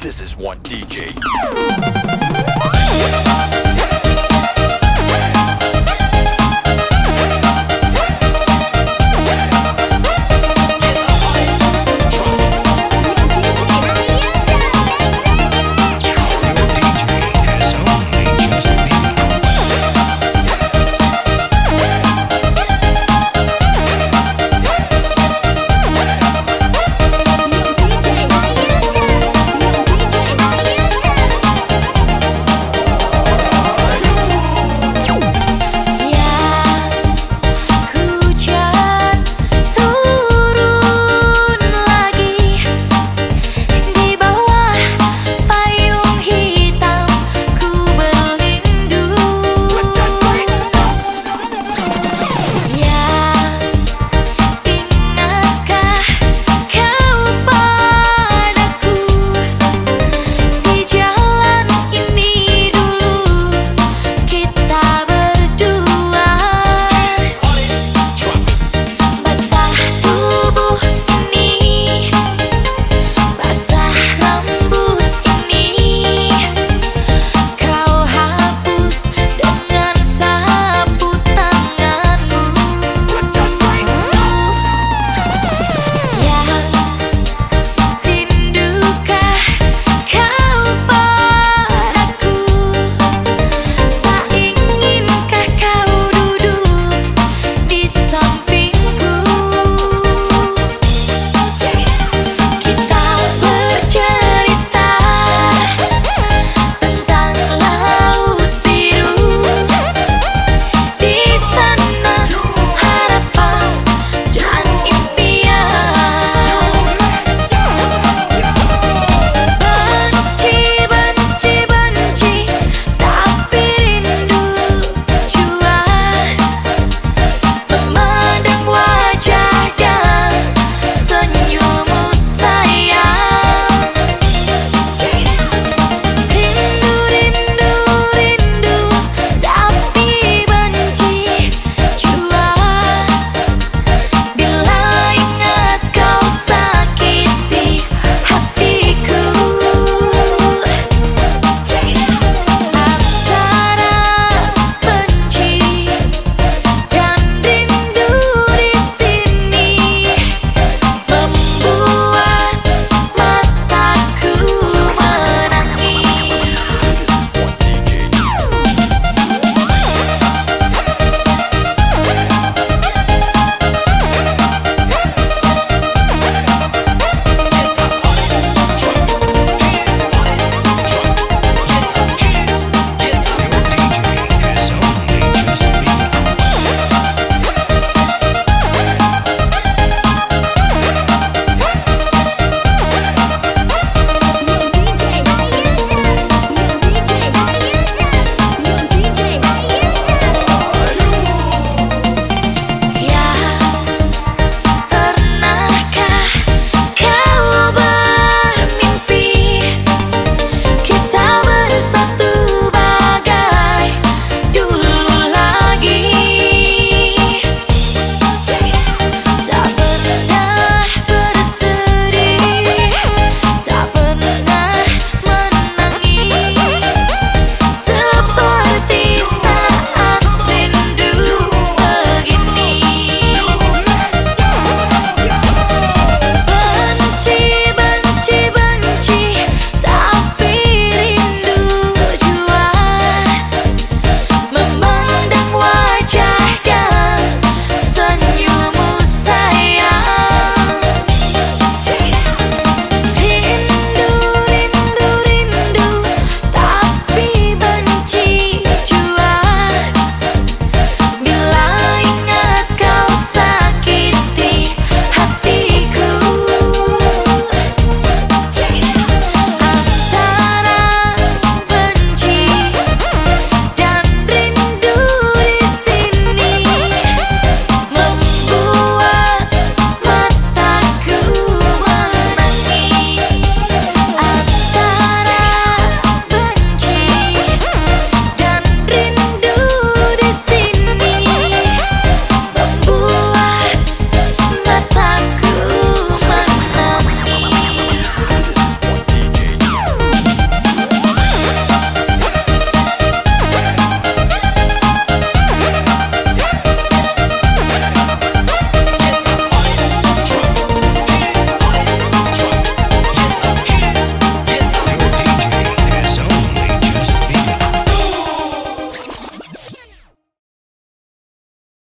This is one DJ.